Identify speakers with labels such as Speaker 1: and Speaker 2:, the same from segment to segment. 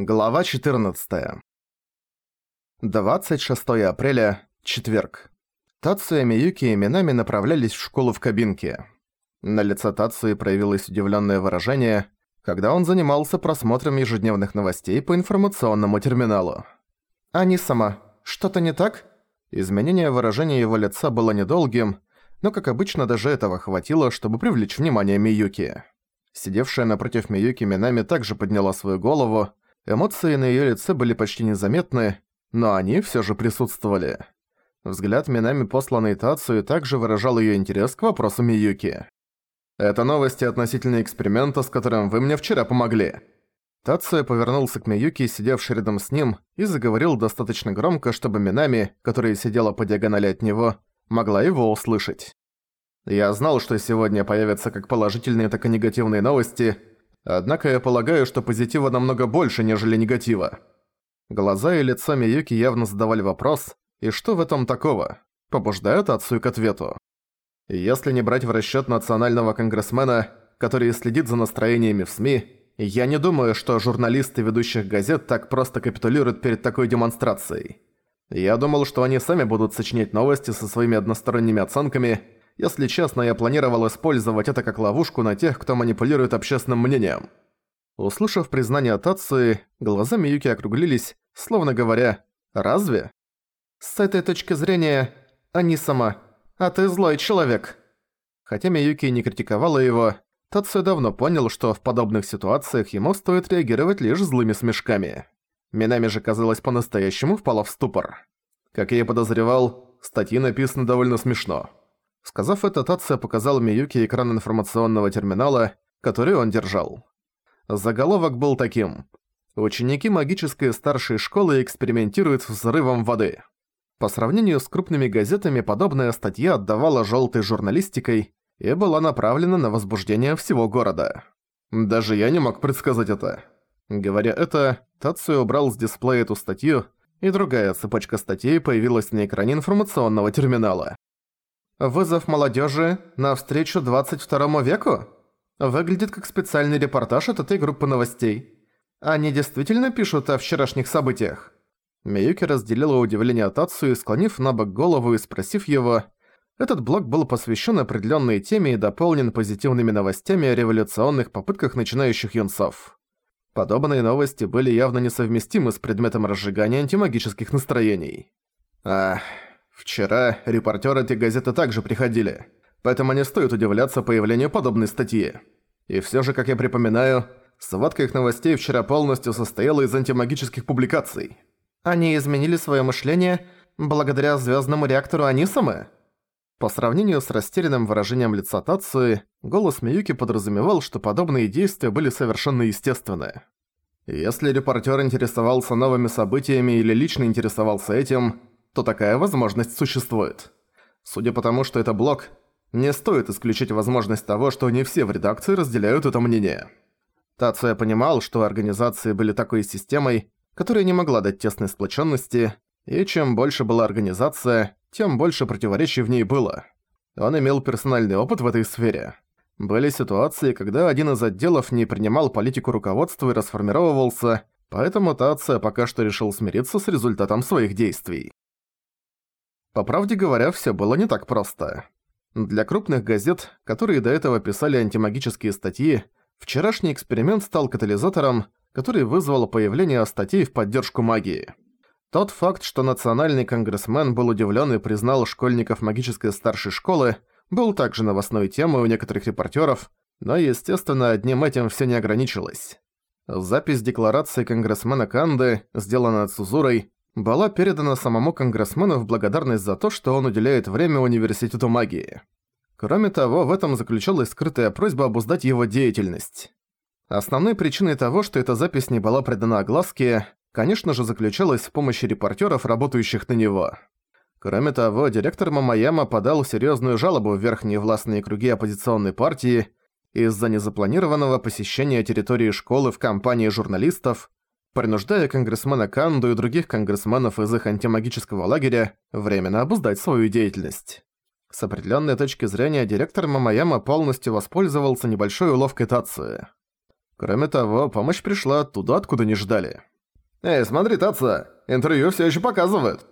Speaker 1: Глава 14. 26 апреля, четверг. Тацуя, Миюки и Минами направлялись в школу в кабинке. На лице Тацуи проявилось удивленное выражение, когда он занимался просмотром ежедневных новостей по информационному терминалу. «Ани сама, что-то не так?» Изменение выражения его лица было недолгим, но, как обычно, даже этого хватило, чтобы привлечь внимание Миюки. Сидевшая напротив Миюки Минами также подняла свою голову, Эмоции на её лице были почти незаметны, но они всё же присутствовали. Взгляд Минами, посланный Тацию, также выражал её интерес к вопросу Миюки. «Это новости относительно эксперимента, с которым вы мне вчера помогли». Тацуя повернулся к Миюки, сидевшей рядом с ним, и заговорил достаточно громко, чтобы Минами, которая сидела по диагонали от него, могла его услышать. «Я знал, что сегодня появятся как положительные, так и негативные новости, Однако я полагаю, что позитива намного больше, нежели негатива. Глаза и лицо Миюки явно задавали вопрос, и что в этом такого? Побуждают отцу к ответу. Если не брать в расчёт национального конгрессмена, который следит за настроениями в СМИ, я не думаю, что журналисты ведущих газет так просто капитулируют перед такой демонстрацией. Я думал, что они сами будут сочинять новости со своими односторонними оценками, если честно, я планировал использовать это как ловушку на тех, кто манипулирует общественным мнением. Услышав признание Тации, глаза Миюки округлились, словно говоря «Разве?» «С этой точки зрения, они сама, а ты злой человек». Хотя Миюки не критиковала его, Тацию давно понял, что в подобных ситуациях ему стоит реагировать лишь злыми смешками. Минами же, казалось, по-настоящему впала в ступор. Как я и подозревал, статьи написаны довольно смешно. Сказав это, Тация показал Миюки экран информационного терминала, который он держал. Заголовок был таким. Ученики магической старшей школы экспериментируют с взрывом воды. По сравнению с крупными газетами, подобная статья отдавала желтой журналистикой и была направлена на возбуждение всего города. Даже я не мог предсказать это. Говоря это, Тацию убрал с дисплея эту статью, и другая цепочка статей появилась на экране информационного терминала. Вызов молодежи на встречу 22 веку? Выглядит как специальный репортаж от этой группы новостей. Они действительно пишут о вчерашних событиях? Миюки разделила удивление Тацу и, склонив на бок голову и спросив его, этот блог был посвящен определенной теме и дополнен позитивными новостями о революционных попытках начинающих юнцов. Подобные новости были явно несовместимы с предметом разжигания антимагических настроений. Ах... Вчера репортёры этой газеты также приходили, поэтому не стоит удивляться появлению подобной статьи. И всё же, как я припоминаю, сводка их новостей вчера полностью состояла из антимагических публикаций. Они изменили своё мышление благодаря звёздному реактору Анисамы? По сравнению с растерянным выражением лица Тацуи, голос Миюки подразумевал, что подобные действия были совершенно естественны. Если репортер интересовался новыми событиями или лично интересовался этим, то такая возможность существует. Судя по тому, что это блог, не стоит исключить возможность того, что не все в редакции разделяют это мнение. Тацуя понимал, что организации были такой системой, которая не могла дать тесной сплоченности, и чем больше была организация, тем больше противоречий в ней было. Он имел персональный опыт в этой сфере. Были ситуации, когда один из отделов не принимал политику руководства и расформировывался, поэтому Тация пока что решил смириться с результатом своих действий. По правде говоря, всё было не так просто. Для крупных газет, которые до этого писали антимагические статьи, вчерашний эксперимент стал катализатором, который вызвал появление статей в поддержку магии. Тот факт, что национальный конгрессмен был удивлен и признал школьников магической старшей школы, был также новостной темой у некоторых репортеров, но, естественно, одним этим все не ограничилось. Запись декларации конгрессмена Канды, сделанная Цузурой, была передана самому конгрессмену в благодарность за то, что он уделяет время университету магии. Кроме того, в этом заключалась скрытая просьба обуздать его деятельность. Основной причиной того, что эта запись не была предана огласке, конечно же, заключалась в помощи репортеров, работающих на него. Кроме того, директор Мамаяма подал серьезную жалобу в верхние властные круги оппозиционной партии из-за незапланированного посещения территории школы в компании журналистов, принуждая конгрессмена Канду и других конгрессменов из их антимагического лагеря временно обуздать свою деятельность. С определенной точки зрения директор Мамаяма полностью воспользовался небольшой уловкой Тации. Кроме того, помощь пришла оттуда, откуда не ждали. «Эй, смотри, Таца, интервью все еще показывают!»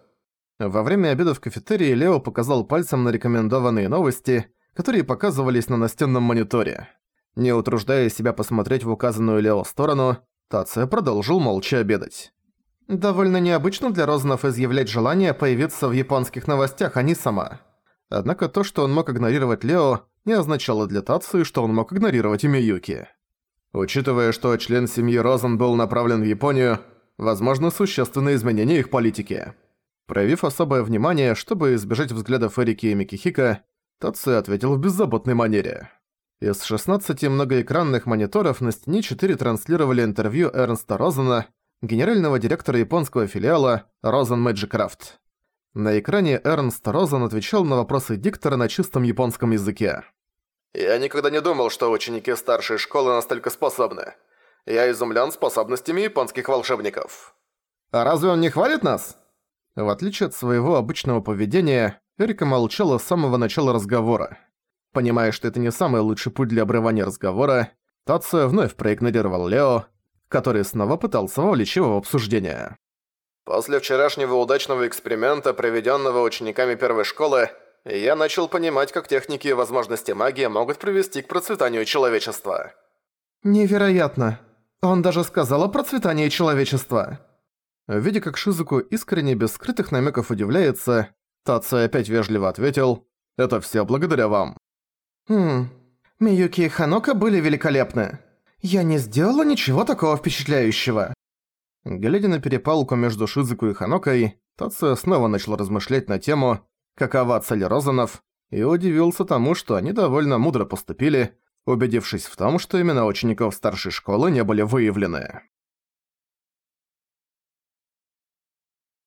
Speaker 1: Во время обеда в кафетерии Лео показал пальцем на рекомендованные новости, которые показывались на настенном мониторе. Не утруждая себя посмотреть в указанную Лео сторону, Тация продолжил молча обедать. Довольно необычно для Розанов изъявлять желание появиться в японских новостях, а не сама. Однако то, что он мог игнорировать Лео, не означало для Тации, что он мог игнорировать и Миюки. Учитывая, что член семьи Розен был направлен в Японию, возможно существенные изменения их политики. Проявив особое внимание, чтобы избежать взглядов Эрики и Микихика, Тацию ответил в беззаботной манере. Из 16 многоэкранных мониторов на стене 4 транслировали интервью Эрнста Розена, генерального директора японского филиала Розен Мэджикрафт. На экране Эрнст Розен отвечал на вопросы диктора на чистом японском языке. «Я никогда не думал, что ученики старшей школы настолько способны. Я изумлен способностями японских волшебников». «А разве он не хвалит нас?» В отличие от своего обычного поведения, Эрика молчала с самого начала разговора. Понимая, что это не самый лучший путь для обрывания разговора, Тацио вновь проигнорировал Лео, который снова пытался вовлечь его в обсуждение. «После вчерашнего удачного эксперимента, проведенного учениками первой школы, я начал понимать, как техники и возможности магии могут привести к процветанию человечества». «Невероятно. Он даже сказал о процветании человечества». Видя, как Шизуку искренне без скрытых намеков удивляется, Тацу опять вежливо ответил «Это все благодаря вам». «Хм, Миюки и Ханока были великолепны. Я не сделала ничего такого впечатляющего». Глядя на перепалку между Шизуку и Ханокой, Тацу снова начал размышлять на тему «Какова цель Розанов?» и удивился тому, что они довольно мудро поступили, убедившись в том, что имена учеников старшей школы не были выявлены.